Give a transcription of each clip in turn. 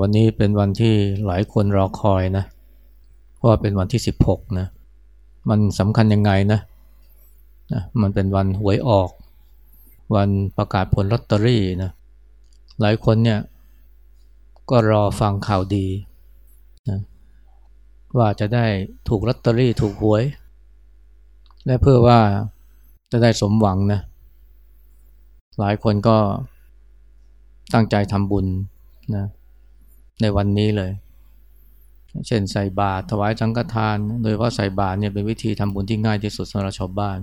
วันนี้เป็นวันที่หลายคนรอคอยนะ เพราะว่าเป็นวันที่ 16 นะ มันสำคัญยังไงนะนะ มันเป็นวันหวยออก วันประกาศผลลอตเตอรี่นะ หลายคนเนี่ย ก็รอฟังข่าวดีนะว่าจะได้ถูกลอตเตอรี่ถูกหวย และเพื่อว่าจะได้สมหวังนะ หลายคนก็ตั้งใจทำบุญนะ ในวันนี้เลย เช่นใส่บาตรถวายสังฆทาน โดยเฉพาะใส่บาตรเนี่ยเป็นวิธีทำบุญที่ง่ายที่สุดสำหรับชาวบ้าน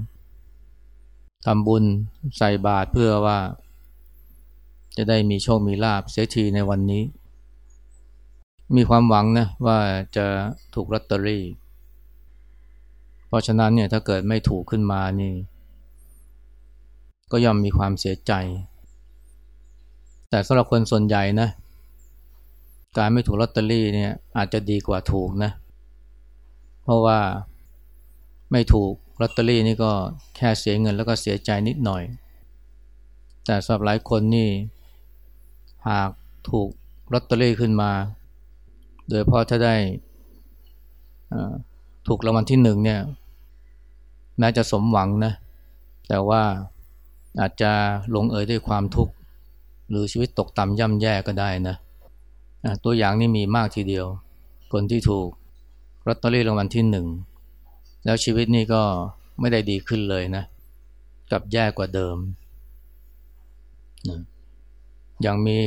ทำบุญใส่บาตรเพื่อว่า จะได้มีโชคมีลาบเสียทีในวันนี้ มีความหวังนะว่าจะถูกลอตเตอรี่ เพราะฉะนั้นเนี่ยถ้าเกิดไม่ถูกขึ้นมานี่ ก็ย่อมมีความเสียใจ แต่สำหรับคนส่วนใหญ่นะ การไม่ถูกลอตเตอรี่เนี่ยอาจจะดีกว่าถูกนะ เพราะว่าไม่ถูกลอตเตอรี่นี่ก็แค่เสียเงินแล้วก็เสียใจนิดหน่อย แต่สำหรับหลายคนนี่หากถูกลอตเตอรี่ขึ้นมา โดยเพราะถ้าได้ถูกรางวัลที่หนึ่งเนี่ยแม้จะสมหวังนะ แต่ว่าอาจจะลงเอยด้วยความทุกข์ หรือชีวิตตกต่ำย่ำแย่ก็ได้นะ ตัวอย่างนี่มีมากทีเดียว คนที่ถูกลอตเตอรี่รางวัลที่หนึ่งแล้วชีวิตนี่ก็ไม่ได้ดีขึ้นเลยนะกับแย่กว่าเดิมนะอย่างมี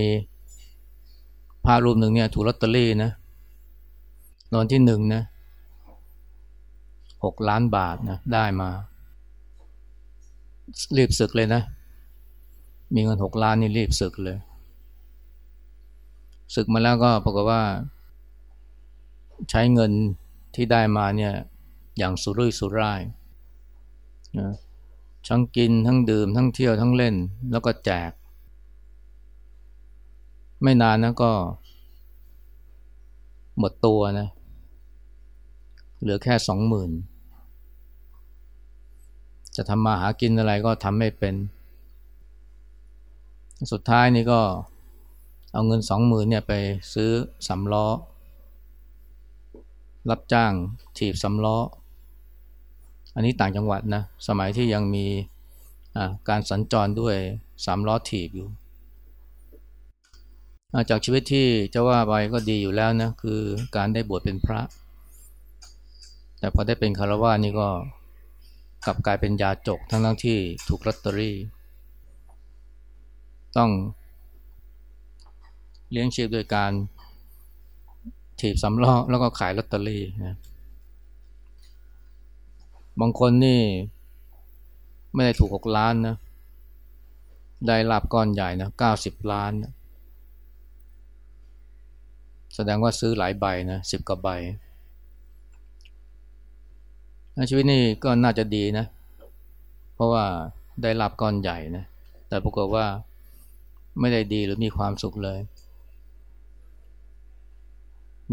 พารูปหนึ่งเนี่ยถูกลอตเตอรี่นะรางวัลที่หนึ่งนะหกล้านบาทนะได้มา รีบศึกเลยนะ มีเงินหกล้านนี่รีบศึกเลย ศึกมาแล้วก็ปรากฏว่า ใช้เงินที่ได้มาเนี่ย อย่างสุรุ่ยสุร่ายนะทั้งกินทั้งดื่มทั้งเที่ยวทั้งเล่น แล้วก็แจก ไม่นานนะก็ หมดตัวนะ เหลือแค่สองหมื่นจะทำมาหากินอะไรก็ทำไม่เป็น สุดท้ายนี่ก็ เอาเงินสองหมื่นเนี่ยไปซื้อสำล้อ รับจ้างถีบสำล้อ อันนี้ต่างจังหวัดนะ สมัยที่ยังมีการสัญจรด้วยสามล้อถีบอยู่ จากชีวิตที่จะว่าไปก็ดีอยู่แล้วนะ คือการได้บวชเป็นพระ แต่พอได้เป็นคารวะนี่ก็กลับกลายเป็นยาจกทั้งทั้งที่ถูกลอตเตอรี่ ต้อง เลี้ยงชีพโดยการถีบสำล้อแล้วก็ขายลอตเตอรี่นะบางคนนี่ไม่ได้ถูกหกล้านนะ ได้ลาบก้อนใหญ่นะเก้าสิบล้านนะแสดงว่าซื้อหลายใบนะสิบกว่าใบชีวิตนี่ก็น่าจะดีนะ เพราะว่าได้ลาบก้อนใหญ่นะ แต่ปรากฏว่าไม่ได้ดีหรือมีความสุขเลย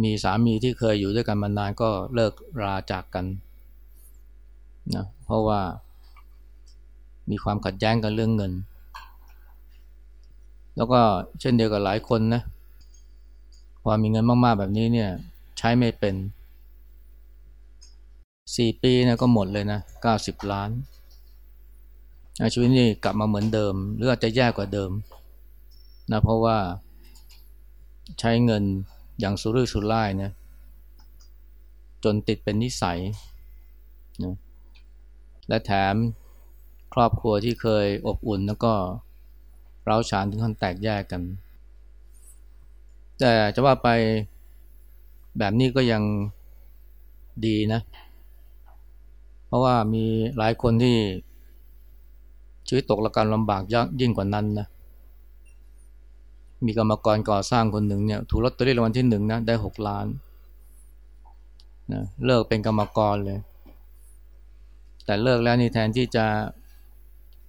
มีสามีที่เคยอยู่ด้วยกันมานานก็เลิกราจากกันนะเพราะว่ามีความขัดแย้งกันเรื่องเงิน แล้วก็เช่นเดียวกับหลายคนนะพอมีเงินมากๆแบบนี้เนี่ยใช้ไม่เป็นสี่ปีนะก็หมดเลยนะเก้าสิบล้านชีวิตนี้กลับมาเหมือนเดิม หรืออาจจะแย่กว่าเดิมนะเพราะว่าใช้เงิน อย่างสุรุ่ยสุร่ายนะจนติดเป็นนิสัยนะและแถมครอบครัวที่เคยอบอุ่นแล้วก็เร้าฉานถึงขั้นแตกแยกกัน แต่จะว่าไปแบบนี้ก็ยังดีนะ เพราะว่ามีหลายคนที่ชีวิตตกละกันลำบากยากยิ่งกว่านั้นนะ มีกรรมกรก่อสร้างคนหนึ่งเนี่ยถูกลอตเตอรี่รางวัลที่หนึ่งนะได้หกล้านนะเลิกเป็นกรรมกรเลย แต่เลิกแล้วนี่แทนที่จะ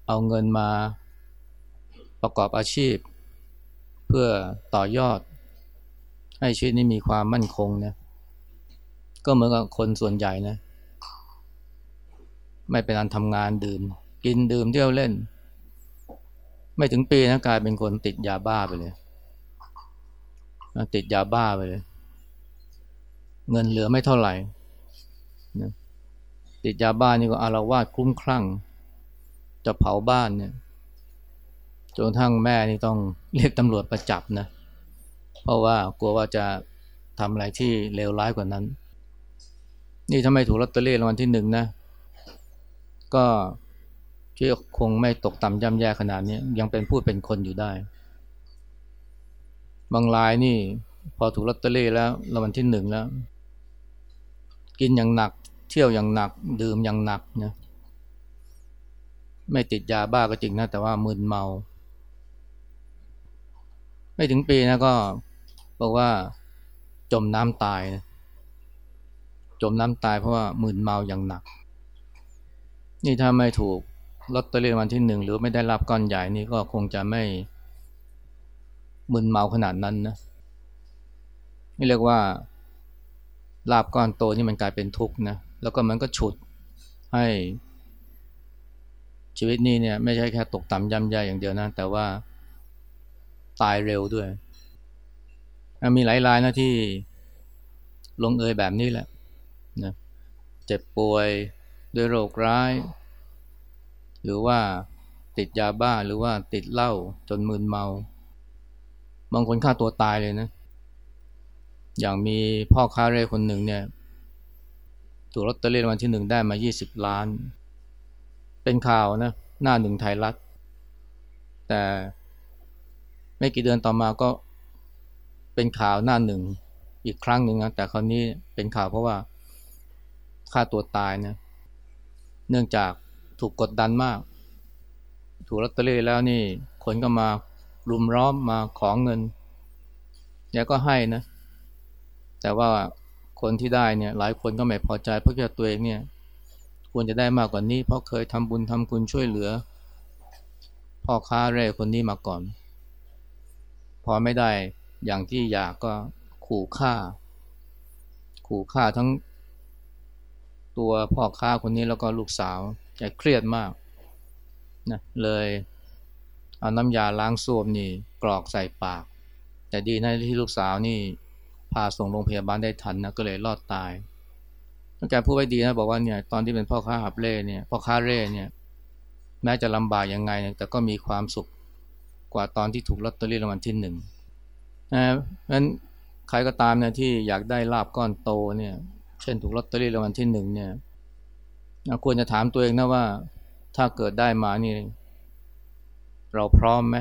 เอาเงินมาประกอบอาชีพ เพื่อต่อยอด ให้ชีวิตนี้มีความมั่นคงเนี่ยก็เหมือนกับคนส่วนใหญ่นะไม่เป็นอันทำงานดื่ม กินดื่มเที่ยวเล่น ไม่ถึงปีนะกลายเป็นคนติดยาบ้าไปเลย ติดยาบ้าไปเลย เงินเหลือไม่เท่าไหร่นะติดยาบ้านี่ก็อารวาสคลุ้มคลั่ง จะเผาบ้านเนี่ยจนทั้งแม่นี่ต้องเรียกตำรวจประจับนะ เพราะว่ากลัวว่าจะทำอะไรที่เลวร้ายกว่านั้น นี่ถ้าไม่ถูกลอตเตอรี่รางวัลที่หนึ่งนะ ก็ที่คงไม่ตกต่ำย่ำแย่ขนาดนี้ยังเป็นผู้เป็นคนอยู่ได้ บางรายนี่ พอถูกลอตเตอรี่แล้วรางวัลที่หนึ่งแล้ว กินอย่างหนัก เที่ยวอย่างหนัก ดื่มอย่างหนักนะไม่ติดยาบ้าก็จริงนะแต่ว่ามึนเมา ไม่ถึงปีนะก็บอกว่าจมน้ำตายนะจมน้ำตายเพราะว่ามึนเมาอย่างหนัก นี่ถ้าไม่ถูกลอตเตอรี่วันที่หนึ่งหรือไม่ได้รับก้อนใหญ่นี่ก็คงจะไม่ มึนเมาขนาดนั้นนะนี่เรียกว่าลาบก้อนโตนี่มันกลายเป็นทุกข์นะแล้วก็มันก็ฉุดให้ชีวิตนี้เนี่ยไม่ใช่แค่ตกต่ำย่ำแย่อย่างเดียวนะ แต่ว่าตายเร็วด้วย มีหลายรายนะที่ลงเอยแบบนี้แหละนะเจ็บป่วยด้วยโรคร้าย หรือว่าติดยาบ้าหรือว่าติดเหล้าจนมึนเมา บางคนฆ่าตัวตายเลยนะ อย่างมีพ่อค้าเร่คนหนึ่งเนี่ยถูกลอตเตอรี่รางวัลที่หนึ่งได้มา 20 ล้าน เป็นข่าวนะ หน้าหนึ่งไทยรัฐ แต่ไม่กี่เดือนต่อมาก็เป็นข่าวหน้าหนึ่งอีกครั้งหนึ่งนะ แต่คราวนี้เป็นข่าวเพราะว่าฆ่าตัวตายนะ เนื่องจากถูกกดดันมาก ถูกลอตเตอรี่แล้วนี่คนก็มา รุมร้อมมาขอเงินแล้วก็ให้นะ แต่ว่าคนที่ได้เนี่ย หลายคนก็ไม่พอใจเพราะว่าตัวเองเนี่ย ควรจะได้มากกว่านี้ เพราะเคยทำบุญทำคุณช่วยเหลือพ่อค้าเร่คนนี้มาก่อน พอไม่ได้อย่างที่อยากก็ขู่ฆ่า ขู่ฆ่าทั้งตัวพ่อค้าคนนี้แล้วก็ลูกสาวแกเครียดมากนะเลย เอาน้ำยาล้างส้วมนี่กรอกใส่ปาก แต่ดีนะที่ลูกสาวนี่พาส่งโรงพยาบาลได้ทันนะก็เลยรอดตายแกพูดไว้ดีนะบอกว่าเนี่ยตอนที่เป็นพ่อค้าหับเล่เนี่ยพ่อค้าเร่เนี่ยแม้จะลำบากยังไง แต่ก็มีความสุขกว่าตอนที่ถูกลอตเตอรี่รางวัลที่หนึ่งนะเพราะฉะนั้นใครก็ตามเนี่ยที่อยากได้ลาบก้อนโตเนี่ยเช่นถูกลอตเตอรี่รางวัลที่หนึ่งเนี่ยควรจะถามตัวเองนะว่าถ้าเกิดได้มานี่ เราพร้อมไหม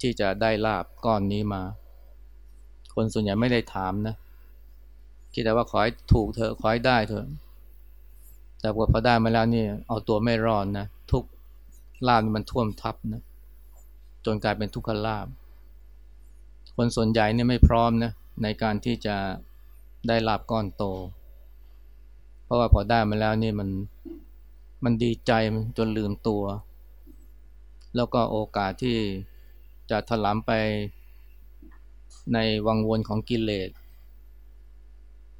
ที่จะได้ลาบก้อนนี้มา คนส่วนใหญ่ไม่ได้ถามนะ คิดแต่ว่าขอให้ถูกเถอะขอให้ได้เถอะแต่พอได้มาแล้วนี่เอาตัวไม่รอดนนะทุกลาบมันท่วมทับนะจนกลายเป็นทุกขลาบ คนส่วนใหญ่เนี่ยไม่พร้อมนะในการที่จะได้ลาบก้อนโต เพราะว่าพอได้มาแล้วนี่มันมันดีใจจนลืมตัว แล้วก็โอกาสที่จะถลำไปในวังวนของกิเลส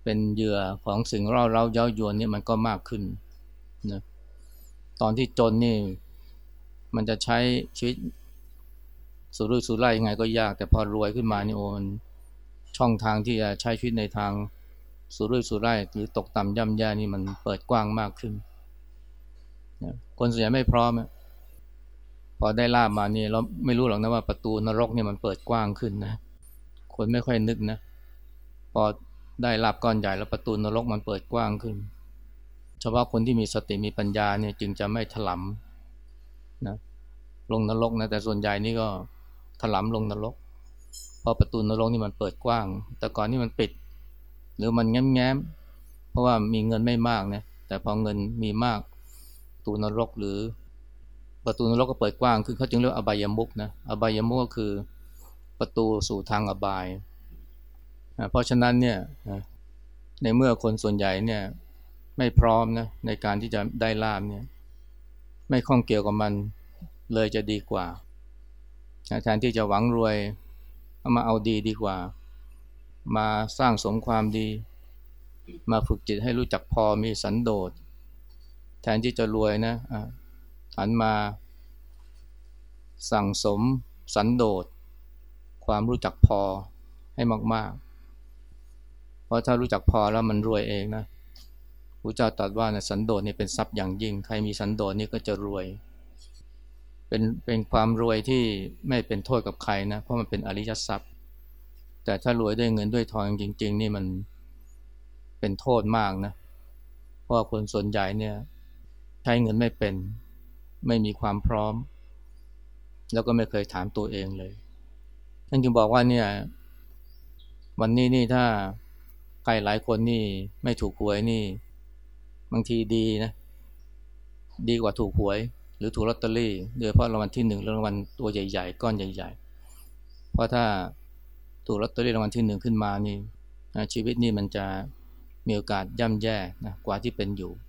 เป็นเหยื่อของสิ่งเร่าเร้าเย้ายวนนี่มันก็มากขึ้นนะตอนที่จนนี่ มันจะใช้ชีวิตสุรุ่ยสุร่ายยังไงก็ยาก แต่พอรวยขึ้นมานี่โอ้มันช่องทางที่จะใช้ชีวิตในทางสุรุ่ยสุร่ายหรือตกต่ำย่ำแย่นี่มันเปิดกว้างมากขึ้น คนส่วนใหญ่ไม่พร้อม พอได้ลาบมานี่เราไม่รู้หรอกนะว่าประตูนรกเนี่ยมันเปิดกว้างขึ้นนะ คนไม่ค่อยนึกนะ พอได้ลาบก้อนใหญ่แล้วประตูนรกมันเปิดกว้างขึ้น เฉพาะคนที่มีสติมีปัญญาเนี่ยจึงจะไม่ถลำนะลงนรกนะแต่ส่วนใหญ่นี่ก็ถลำลงนรก เพราะประตูนรกนี่มันเปิดกว้าง แต่ก่อนนี่มันปิด หรือมันแง้มแง้มเพราะว่ามีเงินไม่มากนะแต่พอเงินมีมากตูนรกหรือ ประตูนรกก็เปิดกว้างคือเขาจึงเรียกอบายมุกนะอบายมุกก็คือประตูสู่ทางอบาย เพราะฉะนั้นเนี่ยในเมื่อคนส่วนใหญ่เนี่ยไม่พร้อมนะในการที่จะได้ลาบเนี่ยไม่ข้องเกี่ยวกับมันเลยจะดีกว่าแทนที่จะหวังรวยเอามาเอาดีดีกว่า มาสร้างสมความดี มาฝึกจิตให้รู้จักพอมีสันโดษแทนที่จะรวยนะ หันมาสั่งสมสันโดษ ความรู้จักพอให้มากๆ เพราะถ้ารู้จักพอแล้วมันรวยเองนะพระเจ้าตรัสว่านะสันโดษนี่เป็นทรัพย์อย่างยิ่ง ใครมีสันโดษนี่ก็จะรวย เป็นเป็นความรวยที่ไม่เป็นโทษกับใครนะ เพราะมันเป็นอริยทรัพย์ แต่ถ้ารวยด้วยเงินด้วยทองจริง ๆ นี่มันเป็นโทษมากนะ เพราะคนส่วนใหญ่เนี่ยใช้เงินไม่เป็น ไม่มีความพร้อม แล้วก็ไม่เคยถามตัวเองเลยท่านจึงบอกว่าเนี่ยวันนี้นี่ถ้าใครหลายคนนี่ไม่ถูกหวยนี่ บางทีดีนะ ดีกว่าถูกหวย หรือถูกลอตเตอรี่โดยเฉพาะรางวัลที่หนึ่งรางวัลตัวใหญ่ๆ ก้อนใหญ่ ๆ เพราะถ้าถูกลอตเตอรี่รางวัลที่หนึ่งขึ้นมานี่ชีวิตนี่มันจะมีโอกาสย่ำแย่นะกว่าที่เป็นอยู่